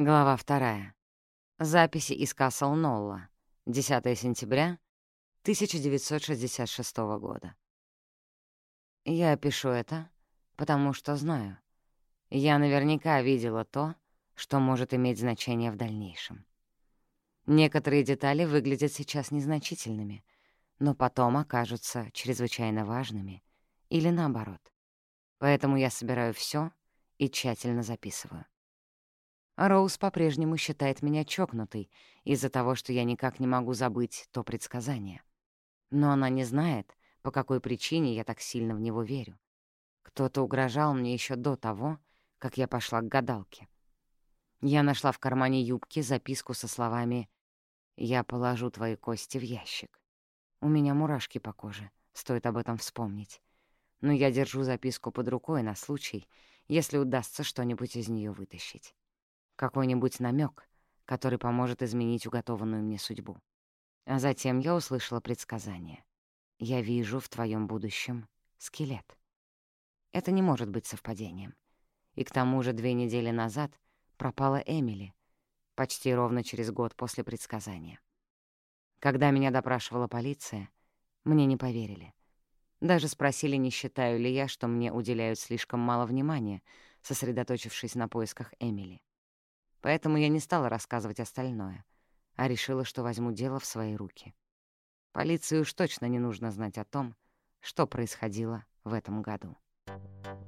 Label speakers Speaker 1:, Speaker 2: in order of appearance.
Speaker 1: Глава вторая. Записи из Касл Нолла. 10 сентября 1966 года. Я пишу это, потому что знаю. Я наверняка видела то, что может иметь значение в дальнейшем. Некоторые детали выглядят сейчас незначительными, но потом окажутся чрезвычайно важными или наоборот. Поэтому я собираю все и тщательно записываю. Роуз по-прежнему считает меня чокнутой из-за того, что я никак не могу забыть то предсказание. Но она не знает, по какой причине я так сильно в него верю. Кто-то угрожал мне еще до того, как я пошла к гадалке. Я нашла в кармане юбки записку со словами «Я положу твои кости в ящик». У меня мурашки по коже, стоит об этом вспомнить. Но я держу записку под рукой на случай, если удастся что-нибудь из нее вытащить какой-нибудь намек, который поможет изменить уготованную мне судьбу. А затем я услышала предсказание. «Я вижу в твоем будущем скелет». Это не может быть совпадением. И к тому же две недели назад пропала Эмили, почти ровно через год после предсказания. Когда меня допрашивала полиция, мне не поверили. Даже спросили, не считаю ли я, что мне уделяют слишком мало внимания, сосредоточившись на поисках Эмили. Поэтому я не стала рассказывать остальное, а решила, что возьму дело в свои руки. Полиции уж точно не нужно знать о том, что происходило в этом году. Thank you.